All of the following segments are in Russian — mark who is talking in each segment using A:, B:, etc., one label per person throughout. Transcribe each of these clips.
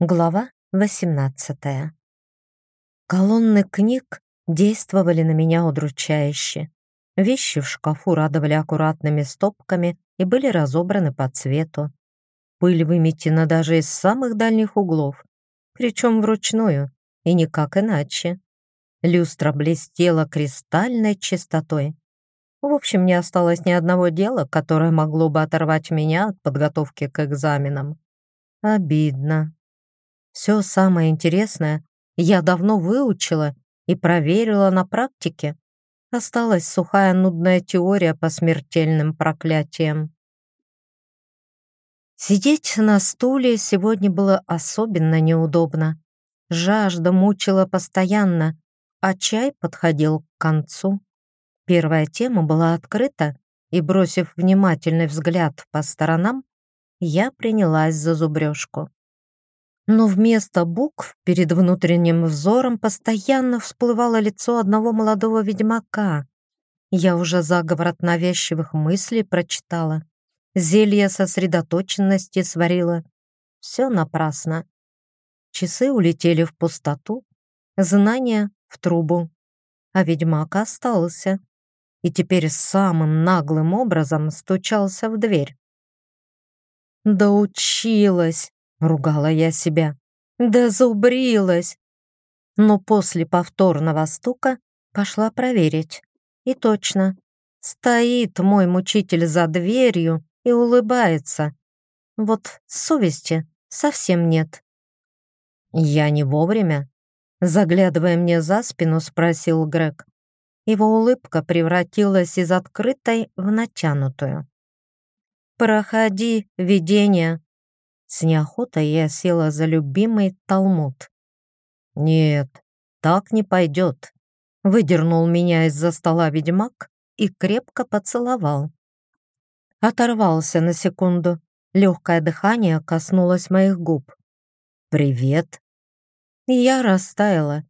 A: Глава 18 Колонны книг действовали на меня удручающе. Вещи в шкафу радовали аккуратными стопками и были разобраны по цвету. Пыль выметена даже из самых дальних углов, причем вручную, и никак иначе. Люстра блестела кристальной чистотой. В общем, не осталось ни одного дела, которое могло бы оторвать меня от подготовки к экзаменам. Обидно. Все самое интересное я давно выучила и проверила на практике. Осталась сухая нудная теория по смертельным проклятиям. Сидеть на стуле сегодня было особенно неудобно. Жажда мучила постоянно, а чай подходил к концу. Первая тема была открыта, и, бросив внимательный взгляд по сторонам, я принялась за зубрежку но вместо букв перед внутренним взором постоянно всплывало лицо одного молодого ведьмака. Я уже заговор от навязчивых мыслей прочитала, зелье сосредоточенности сварила. Все напрасно. Часы улетели в пустоту, знания — в трубу, а ведьмак остался и теперь самым наглым образом стучался в дверь. «Доучилась!» Ругала я себя. Да зубрилась. Но после повторного стука пошла проверить. И точно. Стоит мой мучитель за дверью и улыбается. Вот совести совсем нет. Я не вовремя. Заглядывая мне за спину, спросил Грег. Его улыбка превратилась из открытой в натянутую. «Проходи, видение», с неохотой я села за любимый талмуд. «Нет, так не пойдет», — выдернул меня из-за стола ведьмак и крепко поцеловал. Оторвался на секунду. Легкое дыхание коснулось моих губ. «Привет». Я растаяла.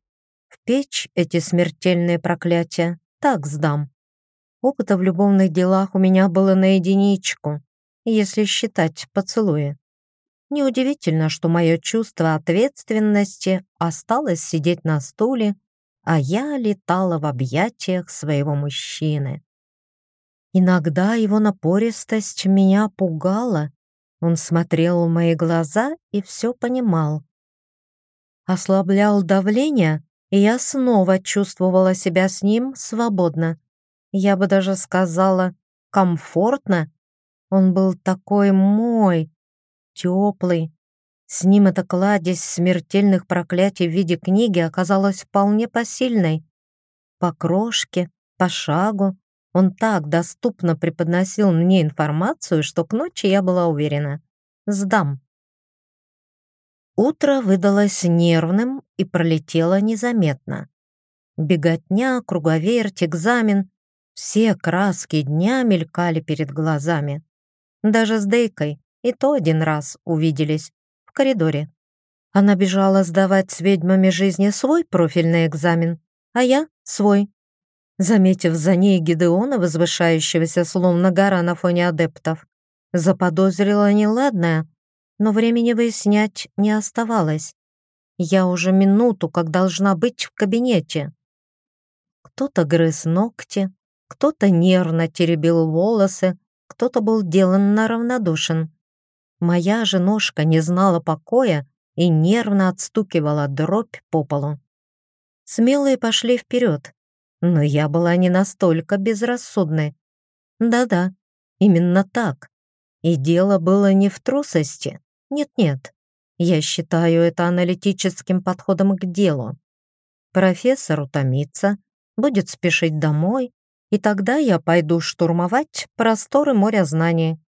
A: В печь эти смертельные проклятия так сдам. Опыта в любовных делах у меня было на единичку, если считать поцелуи. Неудивительно, что мое чувство ответственности осталось сидеть на стуле, а я летала в объятиях своего мужчины. Иногда его напористость меня пугала. Он смотрел в мои глаза и все понимал. Ослаблял давление, и я снова чувствовала себя с ним свободно. Я бы даже сказала, комфортно. Он был такой мой, теплый. С ним эта кладезь смертельных проклятий в виде книги оказалась вполне посильной. По крошке, по шагу он так доступно преподносил мне информацию, что к ночи я была уверена. Сдам. Утро выдалось нервным и пролетело незаметно. Беготня, круговерть, экзамен — все краски дня мелькали перед глазами. Даже с Дейкой, и то один раз увиделись в коридоре. Она бежала сдавать с ведьмами жизни свой профильный экзамен, а я — свой. Заметив за ней Гидеона, возвышающегося словно гора на фоне адептов, заподозрила неладное, но времени выяснять не оставалось. Я уже минуту, как должна быть в кабинете. Кто-то грыз ногти, кто-то нервно теребил волосы, кто-то был деланно равнодушен. Моя же ножка не знала покоя и нервно отстукивала дробь по полу. Смелые пошли вперед, но я была не настолько безрассудной. Да-да, именно так. И дело было не в трусости. Нет-нет, я считаю это аналитическим подходом к делу. Профессор утомится, будет спешить домой, и тогда я пойду штурмовать просторы моря знаний.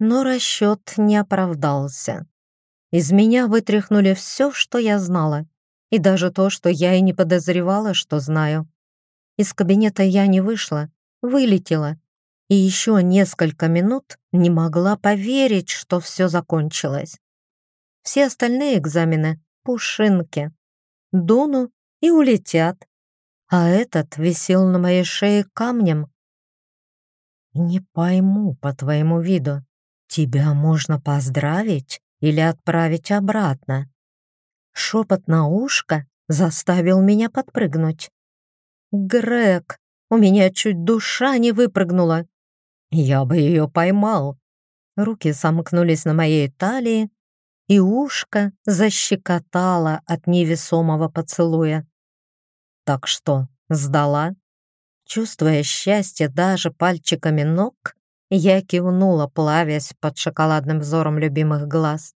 A: Но расчет не оправдался. Из меня вытряхнули все, что я знала, и даже то, что я и не подозревала, что знаю. Из кабинета я не вышла, вылетела, и еще несколько минут не могла поверить, что все закончилось. Все остальные экзамены — пушинки. Дуну и улетят. А этот висел на моей шее камнем. «Не пойму по твоему виду, «Тебя можно поздравить?» или отправить обратно. Шепот на ушко заставил меня подпрыгнуть. «Грег, у меня чуть душа не выпрыгнула. Я бы ее поймал». Руки сомкнулись на моей талии, и ушко защекотало от невесомого поцелуя. «Так что, сдала?» Чувствуя счастье даже пальчиками ног, я кивнула, плавясь под шоколадным взором любимых глаз.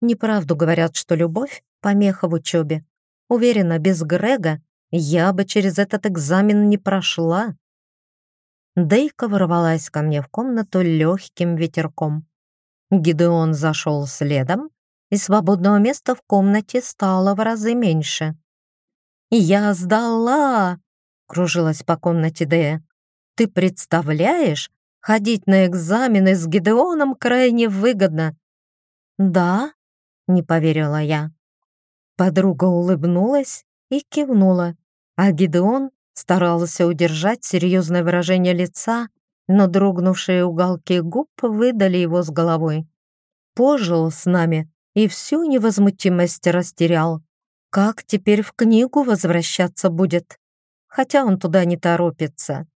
A: Неправду говорят, что любовь — помеха в учебе. Уверена, без Грега я бы через этот экзамен не прошла. Дейка ворвалась ко мне в комнату легким ветерком. Гидеон зашел следом, и свободного места в комнате стало в разы меньше. «Я сдала!» — кружилась по комнате Дея. «Ты представляешь, Ходить на экзамены с Гидеоном крайне выгодно». «Да?» — не поверила я. Подруга улыбнулась и кивнула, а Гидеон старался удержать серьезное выражение лица, но дрогнувшие уголки губ выдали его с головой. Пожил с нами и всю невозмутимость растерял. Как теперь в книгу возвращаться будет? Хотя он туда не торопится.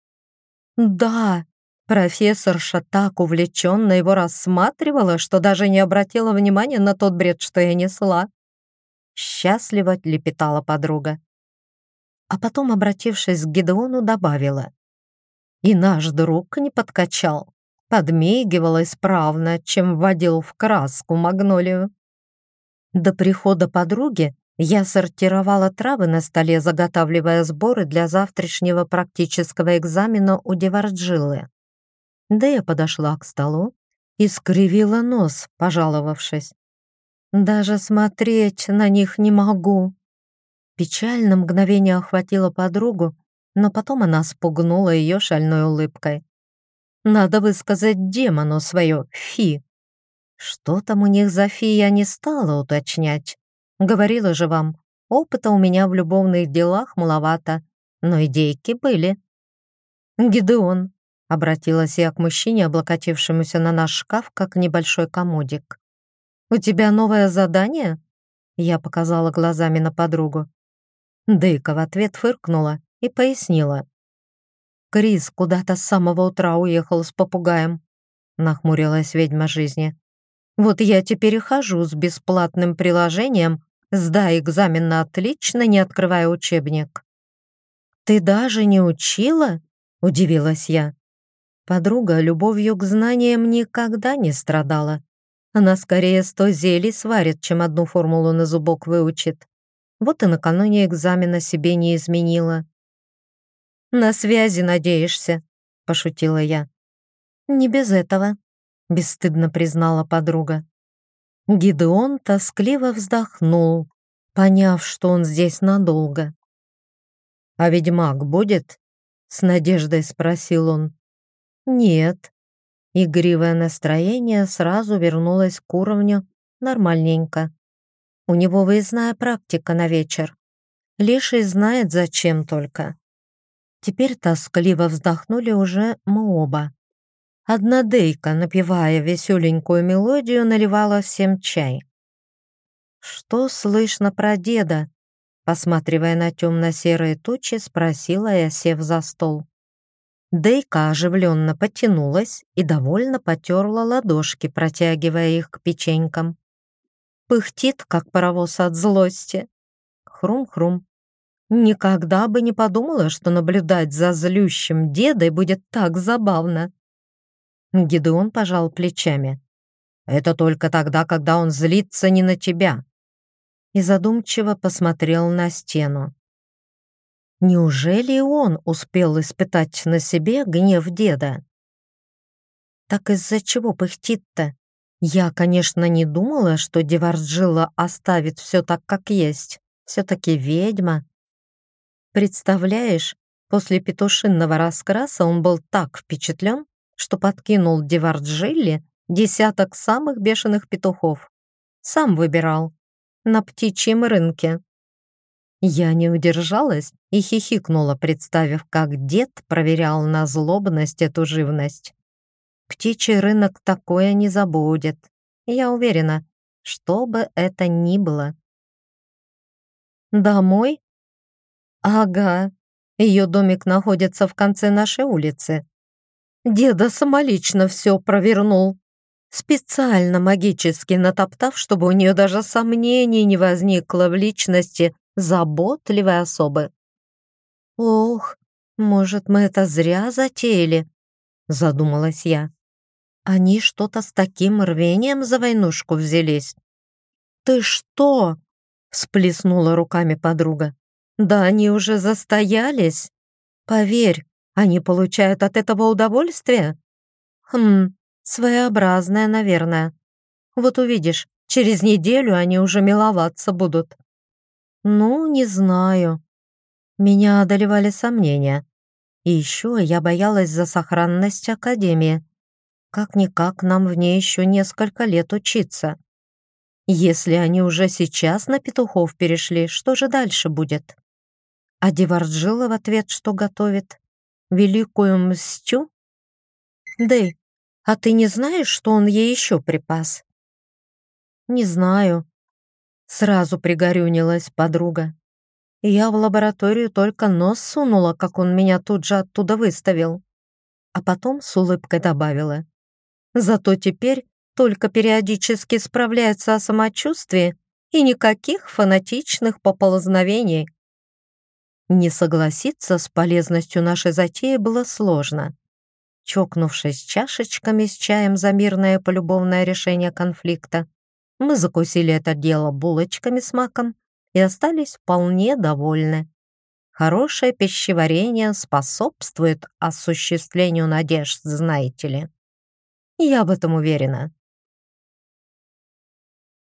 A: «Да!» Профессорша так увлеченно его рассматривала, что даже не обратила внимания на тот бред, что я несла. Счастливо лепетала подруга. А потом, обратившись к Гедеону, добавила. И наш друг не подкачал, подмигивал исправно, чем вводил в краску магнолию. До прихода подруги я сортировала травы на столе, заготавливая сборы для завтрашнего практического экзамена у Деварджилы. Дэя подошла к столу и скривила нос, пожаловавшись. «Даже смотреть на них не могу». Печально мгновение охватило подругу, но потом она спугнула ее шальной улыбкой. «Надо высказать демону свое фи». Что там у них за фи, я не стала уточнять. Говорила же вам, опыта у меня в любовных делах маловато, но идейки были. «Гидеон, Обратилась я к мужчине, облокотившемуся на наш шкаф, как небольшой комодик. «У тебя новое задание?» Я показала глазами на подругу. Дейка в ответ фыркнула и пояснила. «Крис куда-то с самого утра уехал с попугаем», нахмурилась ведьма жизни. «Вот я теперь и хожу с бесплатным приложением «Сдай экзамен на отлично, не открывая учебник». «Ты даже не учила?» — удивилась я. Подруга любовью к знаниям никогда не страдала. Она скорее сто зелий сварит, чем одну формулу на зубок выучит. Вот и накануне экзамена себе не изменила. «На связи надеешься?» — пошутила я. «Не без этого», — бесстыдно признала подруга. Гидеон тоскливо вздохнул, поняв, что он здесь надолго. «А ведьмак будет?» — с надеждой спросил он. Нет. Игривое настроение сразу вернулось к уровню нормальненько. У него выездная практика на вечер. Леший знает, зачем только. Теперь тоскливо вздохнули уже мы оба. Одна Дейка, напевая веселенькую мелодию, наливала всем чай. «Что слышно про деда?» Посматривая на темно-серые тучи, спросила я, сев за стол. Дейка оживленно потянулась и довольно потерла ладошки, протягивая их к печенькам. Пыхтит, как паровоз от злости. Хрум-хрум. Никогда бы не подумала, что наблюдать за злющим дедой будет так забавно. Гидеон пожал плечами. «Это только тогда, когда он злится не на тебя». И задумчиво посмотрел на стену. Неужели он успел испытать на себе гнев деда? Так из-за чего пыхтит-то? Я, конечно, не думала, что Деварджила оставит все так, как есть. Все-таки ведьма. Представляешь, после петушинного раскраса он был так впечатлен, что подкинул Деварджилли десяток самых бешеных петухов. Сам выбирал. На птичьем рынке. Я не удержалась и хихикнула, представив, как дед проверял на злобность эту живность. Птичий рынок такое не забудет. Я уверена, что бы это ни было. «Домой?» «Ага, ее домик находится в конце нашей улицы. Деда самолично все провернул, специально магически натоптав, чтобы у нее даже сомнений не возникло в личности заботливой особы. «Ох, может, мы это зря затеяли?» — задумалась я. «Они что-то с таким рвением за войнушку взялись». «Ты что?» — всплеснула руками подруга. «Да они уже застоялись. Поверь, они получают от этого удовольствие?» «Хм, своеобразное, наверное. Вот увидишь, через неделю они уже миловаться будут». «Ну, не знаю». Меня одолевали сомнения. И еще я боялась за сохранность Академии. Как-никак нам в ней еще несколько лет учиться. Если они уже сейчас на петухов перешли, что же дальше будет? А Деварджила в ответ что готовит? Великую мстю? Дэй, а ты не знаешь, что он ей еще припас? Не знаю, Сразу пригорюнилась подруга. Я в лабораторию только нос сунула, как он меня тут же оттуда выставил. А потом с улыбкой добавила. Зато теперь только периодически справляется о самочувствии и никаких фанатичных поползновений. Не согласиться с полезностью нашей затеи было сложно. Чокнувшись чашечками с чаем за мирное полюбовное решение конфликта, мы закусили это дело булочками с маком и остались вполне довольны. Хорошее пищеварение способствует осуществлению надежд, знаете ли. Я в этом уверена.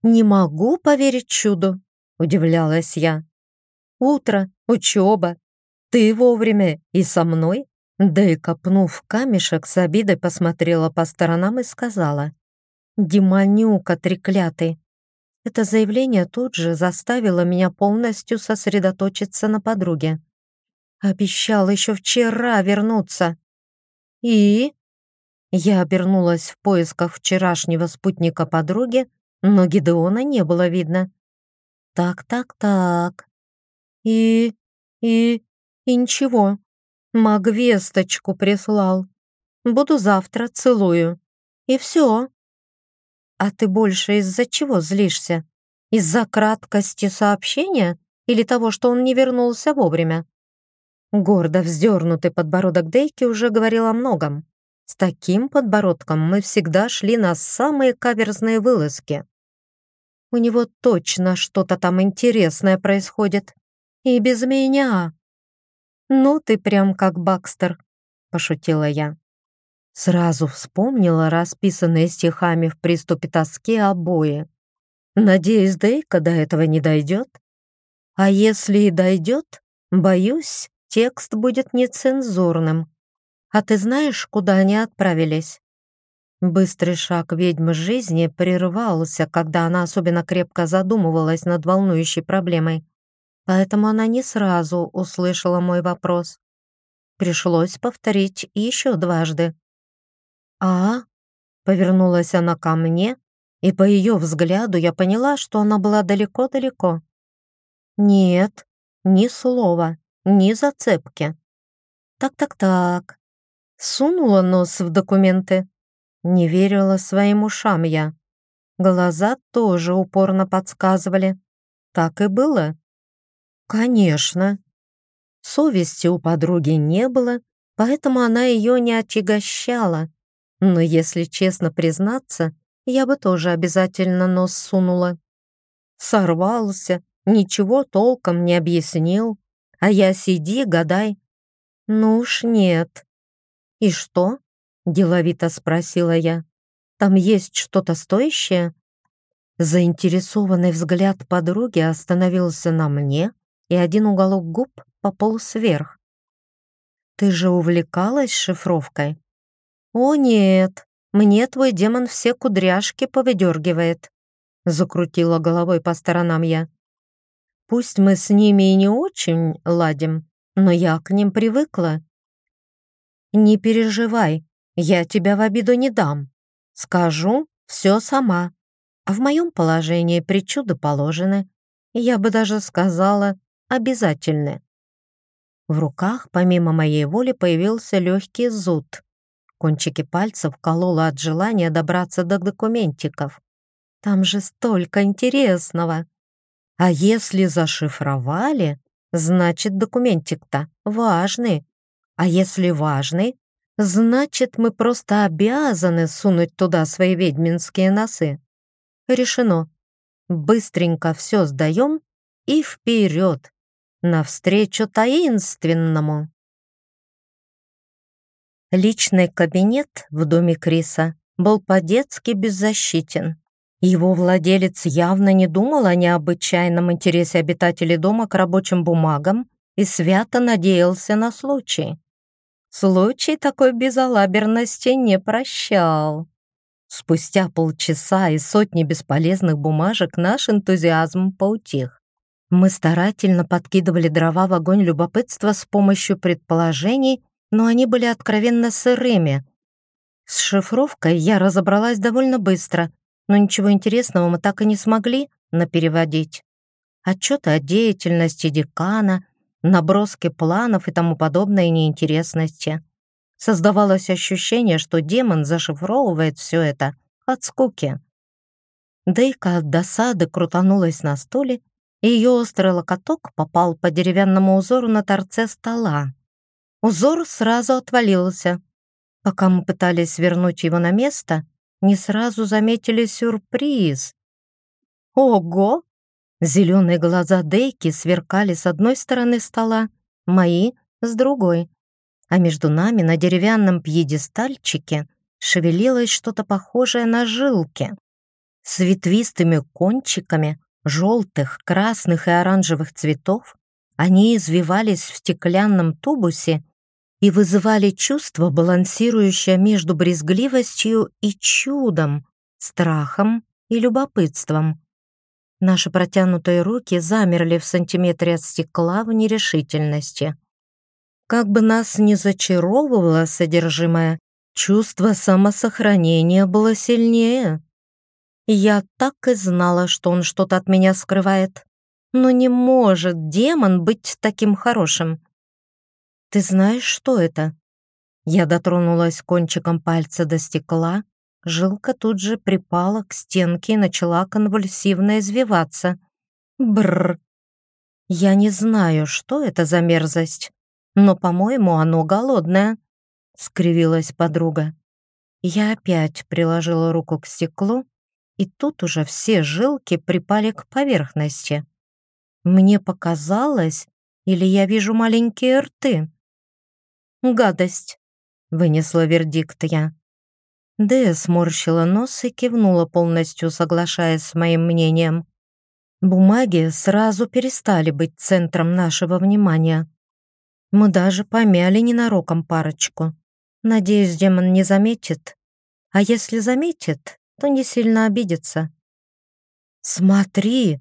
A: «Не могу поверить чуду», — удивлялась я. «Утро, учеба, ты вовремя и со мной?» Да и копнув камешек, с обидой посмотрела по сторонам и сказала. Демонюка треклятый. Это заявление тут же заставило меня полностью сосредоточиться на подруге. Обещал еще вчера вернуться. И? Я обернулась в поисках вчерашнего спутника подруги, но Гидеона не было видно. Так, так, так. И... и... и ничего. Маг весточку прислал. Буду завтра, целую. И все. «А ты больше из-за чего злишься? Из-за краткости сообщения или того, что он не вернулся вовремя?» Гордо вздернутый подбородок Дейки уже говорил о многом. С таким подбородком мы всегда шли на самые каверзные вылазки. У него точно что-то там интересное происходит. И без меня. «Ну ты прям как Бакстер», — пошутила я. Сразу вспомнила расписанные стихами в приступе тоски обои. Надеюсь, Дейка до этого не дойдет. А если и дойдет, боюсь, текст будет нецензурным. А ты знаешь, куда они отправились? Быстрый шаг ведьмы жизни прервался, когда она особенно крепко задумывалась над волнующей проблемой. Поэтому она не сразу услышала мой вопрос. Пришлось повторить еще дважды. «А?» — повернулась она ко мне, и по ее взгляду я поняла, что она была далеко-далеко. «Нет, ни слова, ни зацепки». «Так-так-так». Сунула нос в документы. Не верила своим ушам я. Глаза тоже упорно подсказывали. Так и было. Конечно. Совести у подруги не было, поэтому она ее не отягощала. Но если честно признаться, я бы тоже обязательно нос сунула. Сорвался, ничего толком не объяснил, а я сиди, гадай. Ну уж нет. И что? Деловито спросила я. Там есть что-то стоящее? Заинтересованный взгляд подруги остановился на мне, и один уголок губ пополз вверх. «Ты же увлекалась шифровкой?» «О нет, мне твой демон все кудряшки повыдергивает», закрутила головой по сторонам я. «Пусть мы с ними и не очень ладим, но я к ним привыкла». «Не переживай, я тебя в обиду не дам. Скажу все сама. А в моем положении причуды положены, я бы даже сказала, обязательны. В руках, помимо моей воли, появился легкий зуд. Кончики пальцев кололо от желания добраться до документиков. Там же столько интересного. А если зашифровали, значит документик-то важный. А если важный, значит мы просто обязаны сунуть туда свои ведьминские носы. Решено. Быстренько все сдаем и вперед, навстречу таинственному. Личный кабинет в доме Криса был по-детски беззащитен. Его владелец явно не думал о необычайном интересе обитателей дома к рабочим бумагам и свято надеялся на случай. Случай такой безалаберности не прощал. Спустя полчаса и сотни бесполезных бумажек наш энтузиазм поутих. Мы старательно подкидывали дрова в огонь любопытства с помощью предположений, но они были откровенно сырыми. С шифровкой я разобралась довольно быстро — но ничего интересного мы так и не смогли напереводить. Отчеты о деятельности декана, наброски планов и тому подобное неинтересности. Создавалось ощущение, что демон зашифровывает все это от скуки. Дейка от досады крутанулась на стуле, и ее острый локоток попал по деревянному узору на торце стола. Узор сразу отвалился. Пока мы пытались вернуть его на место, не сразу заметили сюрприз. Ого! Зеленые глаза Дейки сверкали с одной стороны стола, мои — с другой. А между нами на деревянном пьедестальчике шевелилось что-то похожее на жилки. С ветвистыми кончиками желтых, красных и оранжевых цветов они извивались в стеклянном тубусе и вызывали чувство, балансирующее между брезгливостью и чудом, страхом и любопытством. Наши протянутые руки замерли в сантиметре от стекла в нерешительности. Как бы нас ни зачаровывало содержимое, чувство самосохранения было сильнее. Я так и знала, что он что-то от меня скрывает. Но не может демон быть таким хорошим. «Ты знаешь, что это?» Я дотронулась кончиком пальца до стекла, жилка тут же припала к стенке и начала конвульсивно извиваться. Бррр. Я не знаю, что это за мерзость, но, по-моему, оно голодное, скривилась подруга. Я опять приложила руку к стеклу, и тут уже все жилки припали к поверхности. Мне показалось, или я вижу маленькие рты. «Гадость!» — вынесла вердикт я. Дэя сморщила нос и кивнула полностью, соглашаясь с моим мнением. Бумаги сразу перестали быть центром нашего внимания. Мы даже помяли ненароком парочку. Надеюсь, демон не заметит. А если заметит, то не сильно обидится. «Смотри,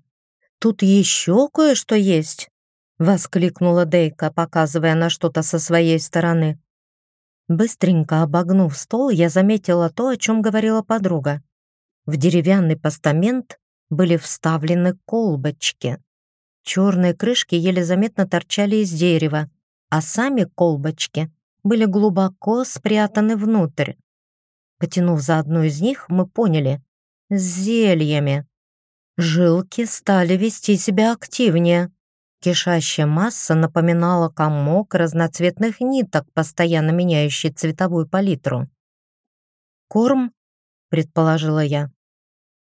A: тут еще кое-что есть!» — воскликнула Дейка, показывая на что-то со своей стороны. Быстренько обогнув стол, я заметила то, о чем говорила подруга. В деревянный постамент были вставлены колбочки. Черные крышки еле заметно торчали из дерева, а сами колбочки были глубоко спрятаны внутрь. Потянув за одну из них, мы поняли — с зельями. Жилки стали вести себя активнее. Кишащая масса напоминала комок разноцветных ниток, постоянно меняющий цветовую палитру. «Корм?» — предположила я.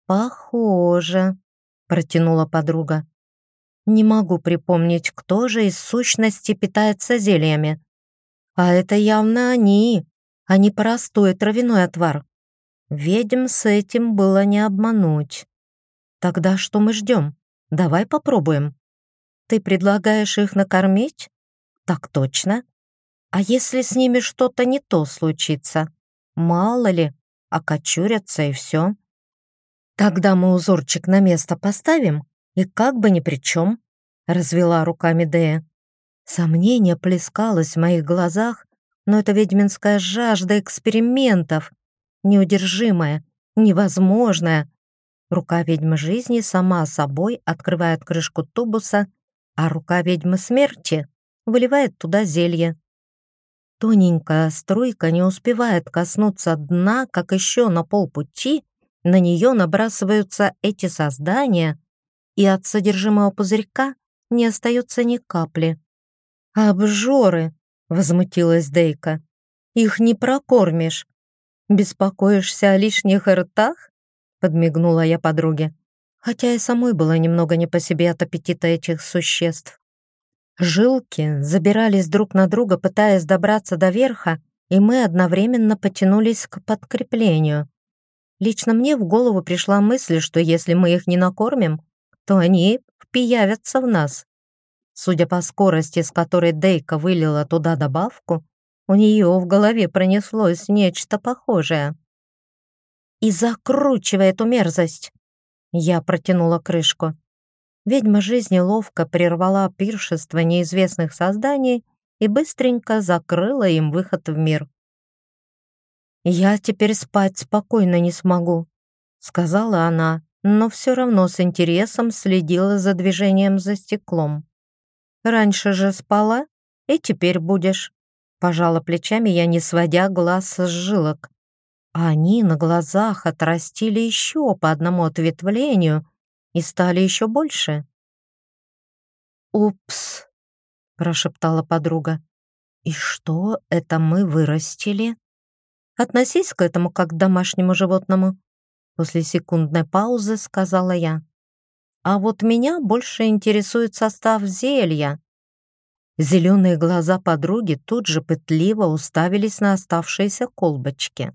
A: «Похоже», — протянула подруга. «Не могу припомнить, кто же из сущности питается зельями. А это явно они, а не простой травяной отвар. Ведьм с этим было не обмануть. Тогда что мы ждем? Давай попробуем». Ты предлагаешь их накормить? Так точно. А если с ними что-то не то случится? Мало ли, окочурятся и все. Тогда мы узорчик на место поставим, и как бы ни при чем, развела руками Дея. Сомнение плескалось в моих глазах, но это ведьминская жажда экспериментов, неудержимая, невозможная. Рука ведьмы жизни сама собой открывает крышку тубуса, а рука ведьмы смерти выливает туда зелье. Тоненькая струйка не успевает коснуться дна, как еще на полпути на нее набрасываются эти создания, и от содержимого пузырька не остается ни капли. «Обжоры!» — возмутилась Дейка. «Их не прокормишь. Беспокоишься о лишних ртах?» — подмигнула я подруге, хотя и самой было немного не по себе от аппетита этих существ. Жилки забирались друг на друга, пытаясь добраться до верха, и мы одновременно потянулись к подкреплению. Лично мне в голову пришла мысль, что если мы их не накормим, то они впиявятся в нас. Судя по скорости, с которой Дейка вылила туда добавку, у нее в голове пронеслось нечто похожее. «И закручивай эту мерзость!» Я протянула крышку. Ведьма жизни ловко прервала пиршество неизвестных созданий и быстренько закрыла им выход в мир. «Я теперь спать спокойно не смогу», — сказала она, но все равно с интересом следила за движением за стеклом. Раньше же спала, и теперь будешь». Пожала плечами я, не сводя глаз с жилок. А они на глазах отрастили еще по одному ответвлению и стали еще больше. «Упс», — прошептала подруга. «И что это мы вырастили?» «Относись к этому как к домашнему животному», после секундной паузы сказала я. А вот меня больше интересует состав зелья. Зеленые глаза подруги тут же пытливо уставились на оставшиеся колбочки.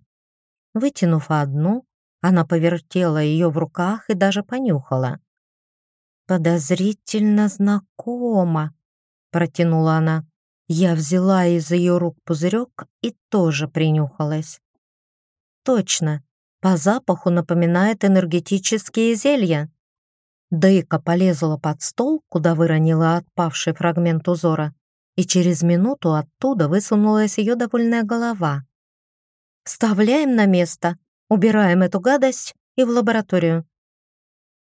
A: Вытянув одну, она повертела ее в руках и даже понюхала. «Подозрительно знакомо», — протянула она. Я взяла из ее рук пузырек и тоже принюхалась. «Точно, по запаху напоминает энергетические зелья. Дейка полезла под стол, куда выронила отпавший фрагмент узора, и через минуту оттуда высунулась ее довольная голова. «Вставляем на место, убираем эту гадость и в лабораторию».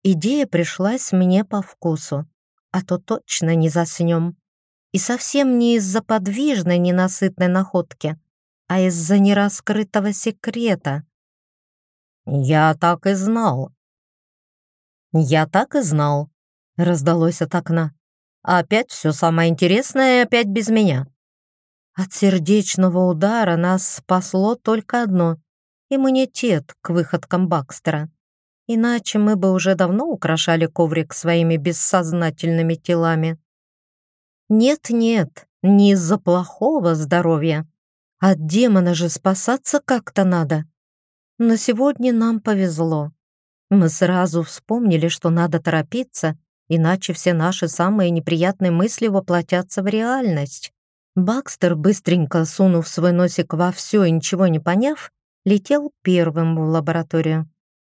A: Идея пришлась мне по вкусу, а то точно не заснем. И совсем не из-за подвижной ненасытной находки, а из-за нераскрытого секрета. «Я так и знал», «Я так и знал», — раздалось от окна. «Опять все самое интересное опять без меня». От сердечного удара нас спасло только одно — иммунитет к выходкам Бакстера. Иначе мы бы уже давно украшали коврик своими бессознательными телами. Нет-нет, не из-за плохого здоровья. От демона же спасаться как-то надо. Но сегодня нам повезло. Мы сразу вспомнили, что надо торопиться, иначе все наши самые неприятные мысли воплотятся в реальность. Бакстер, быстренько сунув свой носик во все и ничего не поняв, летел первым в лабораторию.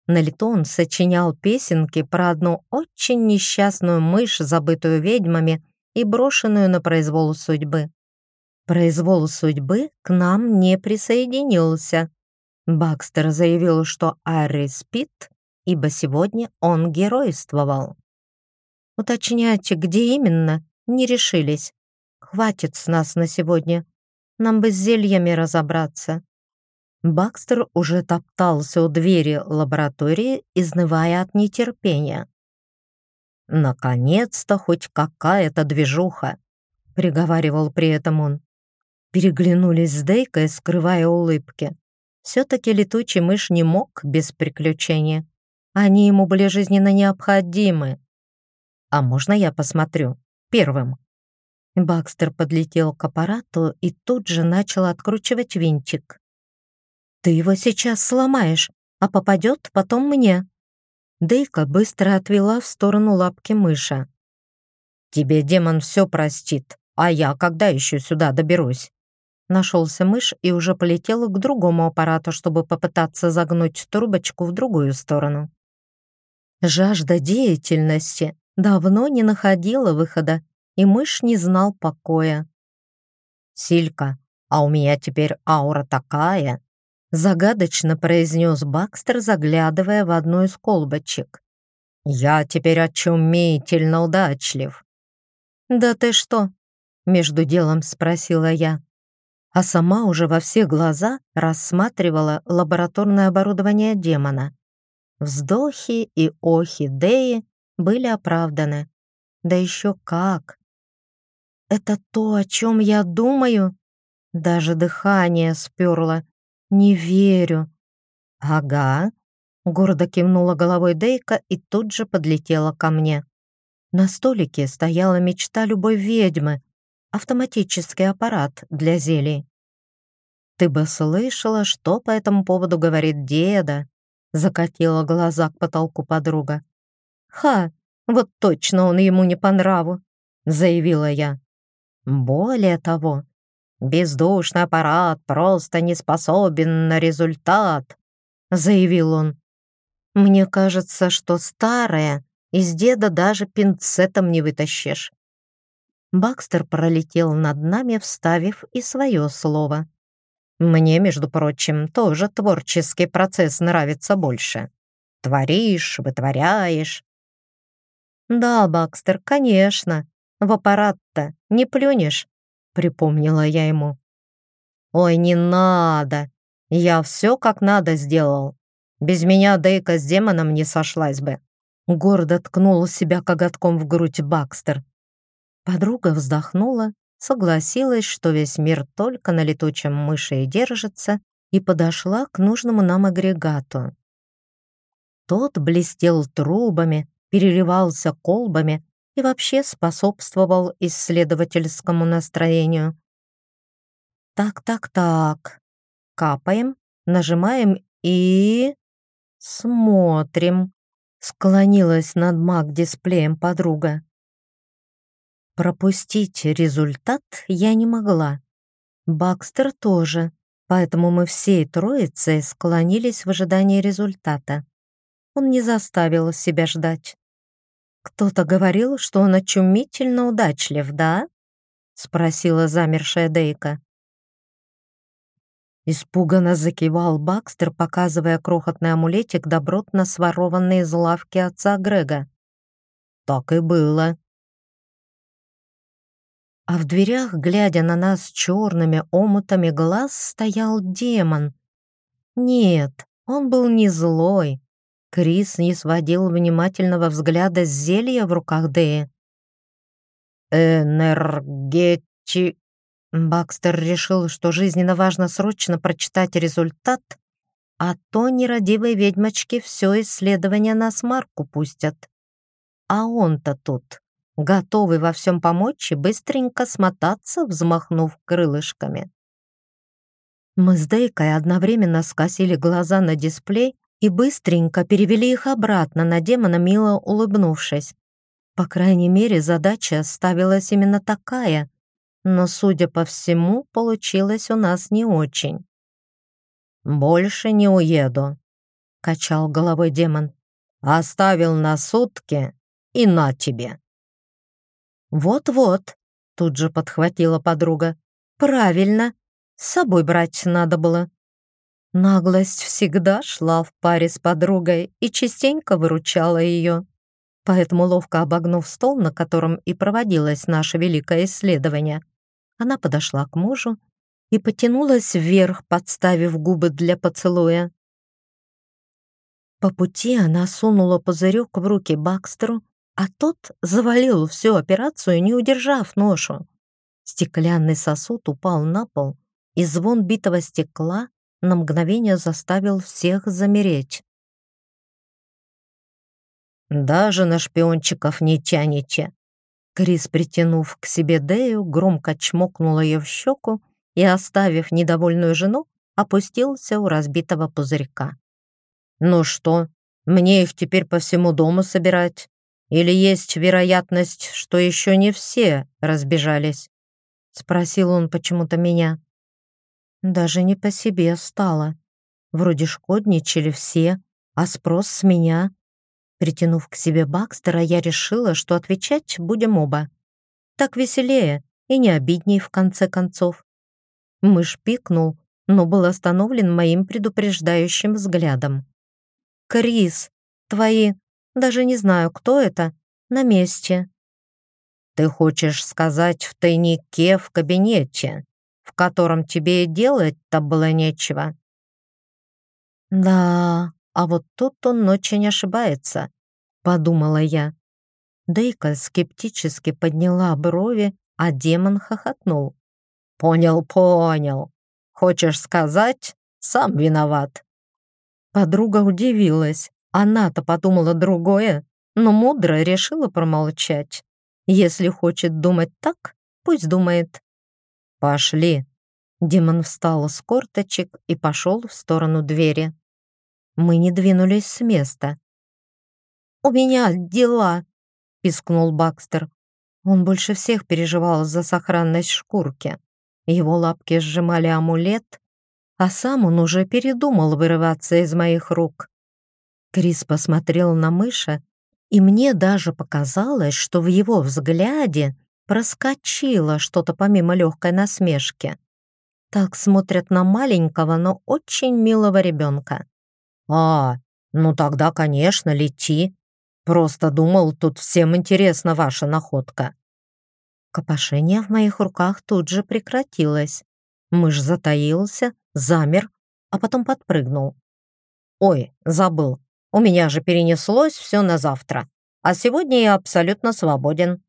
A: На лету он сочинял песенки про одну очень несчастную мышь, забытую ведьмами и брошенную на произвол судьбы. Произвол судьбы к нам не присоединился. Бакстер заявил, что Арри спит, ибо сегодня он геройствовал. Уточнять, где именно, не решились. Хватит с нас на сегодня. Нам бы с зельями разобраться. Бакстер уже топтался у двери лаборатории, изнывая от нетерпения. «Наконец-то хоть какая-то движуха!» — приговаривал при этом он. Переглянулись с Дейкой, скрывая улыбки. Все-таки летучий мышь не мог без приключения. Они ему были жизненно необходимы. А можно я посмотрю? Первым. Бакстер подлетел к аппарату и тут же начал откручивать винтик. «Ты его сейчас сломаешь, а попадет потом мне». Дейка быстро отвела в сторону лапки мыша. «Тебе демон все простит, а я когда еще сюда доберусь?» Нашелся мышь и уже полетел к другому аппарату, чтобы попытаться загнуть трубочку в другую сторону. Жажда деятельности давно не находила выхода, и мышь не знал покоя. «Силька, а у меня теперь аура такая!» Загадочно произнес Бакстер, заглядывая в одну из колбочек. «Я теперь очумительно удачлив». «Да ты что?» — между делом спросила я. А сама уже во все глаза рассматривала лабораторное оборудование демона. Вздохи и охи Деи были оправданы. Да еще как! Это то, о чем я думаю? Даже дыхание сперло. Не верю. Ага. Гордо кивнула головой Дейка и тут же подлетела ко мне. На столике стояла мечта любой ведьмы — автоматический аппарат для зелий. «Ты бы слышала, что по этому поводу говорит деда?» — закатила глаза к потолку подруга. «Ха, вот точно он ему не по нраву», — заявила я. «Более того, бездушный аппарат просто не способен на результат», — заявил он. «Мне кажется, что старое из деда даже пинцетом не вытащишь». Бакстер пролетел над нами, вставив и свое слово. «Мне, между прочим, тоже творческий процесс нравится больше. Творишь, вытворяешь, «Да, Бакстер, конечно. В аппарат-то не плюнешь», — припомнила я ему. «Ой, не надо. Я все как надо сделал. Без меня Дейка с демоном не сошлась бы». Гордо ткнул себя коготком в грудь Бакстер. Подруга вздохнула, согласилась, что весь мир только на летучем мыше и держится, и подошла к нужному нам агрегату. Тот блестел трубами, переливался колбами и вообще способствовал исследовательскому настроению. Так-так-так. Капаем, нажимаем и... Смотрим. Склонилась над маг-дисплеем подруга. Пропустить результат я не могла. Бакстер тоже, поэтому мы всей троицей склонились в ожидании результата. Он не заставил себя ждать. «Кто-то говорил, что он очумительно удачлив, да?» — спросила замершая Дейка. Испуганно закивал Бакстер, показывая крохотный амулетик, добротно сворованный из лавки отца Грега. «Так и было», а в дверях, глядя на нас черными омутами глаз, стоял демон. Нет, он был не злой, Крис не сводил внимательного взгляда с зелья в руках Дэи. «Энергети...» Бакстер решил, что жизненно важно срочно прочитать результат, а то нерадивые ведьмочки все исследование на смарку пустят. А он-то тут, готовый во всем помочь и быстренько смотаться, взмахнув крылышками. Мы с Дейкой одновременно скосили глаза на дисплей и быстренько перевели их обратно на демона, мило улыбнувшись. По крайней мере, задача ставилась именно такая, но, судя по всему, получилось у нас не очень. «Больше не уеду», — качал головой демон. «Оставил на сутки и на тебе». «Вот-вот», — тут же подхватила подруга. «Правильно, с собой брать надо было». Наглость всегда шла в паре с подругой и частенько выручала ее. Поэтому, ловко обогнув стол, на котором и проводилось наше великое исследование, она подошла к мужу и потянулась вверх, подставив губы для поцелуя. По пути она сунула пузырек в руки Бакстеру, а тот завалил всю операцию, не удержав ношу. Стеклянный сосуд упал на пол, и звон битого стекла на мгновение заставил всех замереть. «Даже на шпиончиков не тянете!» Крис, притянув к себе Дею, громко чмокнул ее в щеку и, оставив недовольную жену, опустился у разбитого пузырька. «Ну что, мне их теперь по всему дому собирать? Или есть вероятность, что еще не все разбежались?» Спросил он почему-то меня. Даже не по себе стало. Вроде шкодничали все, а спрос с меня. Притянув к себе Бакстера, я решила, что отвечать будем оба. Так веселее и не обидней в конце концов. Мышь пикнул, но был остановлен моим предупреждающим взглядом. «Крис, твои, даже не знаю, кто это, на месте». «Ты хочешь сказать в тайнике в кабинете, в котором тебе и делать-то было нечего?» «Да, а вот тут он очень ошибается», — подумала я. Дейка скептически подняла брови, а демон хохотнул. «Понял, понял. Хочешь сказать, сам виноват». Подруга удивилась. Она-то подумала другое, но мудро решила промолчать. Если хочет думать так, пусть думает. «Пошли». Демон встал с корточек и пошел в сторону двери. Мы не двинулись с места. «У меня дела», — пискнул Бакстер. Он больше всех переживал за сохранность шкурки. Его лапки сжимали амулет, а сам он уже передумал вырываться из моих рук. Крис посмотрел на мыша, и мне даже показалось, что в его взгляде проскочило что-то помимо легкой насмешки. Так смотрят на маленького, но очень милого ребенка. «А, ну тогда, конечно, лети. Просто думал, тут всем интересна ваша находка». Копошение в моих руках тут же прекратилось. Мышь затаился, замер, а потом подпрыгнул. «Ой, забыл. У меня же перенеслось все на завтра. А сегодня я абсолютно свободен».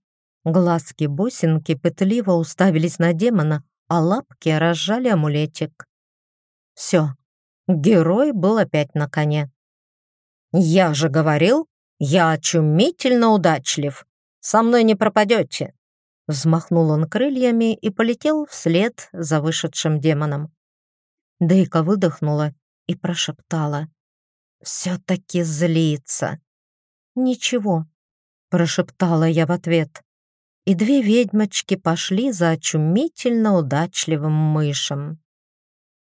A: Глазки-бусинки пытливо уставились на демона, а лапки разжали амулетик. Все, Герой был опять на коне. «Я же говорил, я очумительно удачлив. Со мной не пропадете!» Взмахнул он крыльями и полетел вслед за вышедшим демоном. Дейка выдохнула и прошептала. «Все-таки злится». «Ничего», — прошептала я в ответ. И две ведьмочки пошли за очумительно удачливым мышем.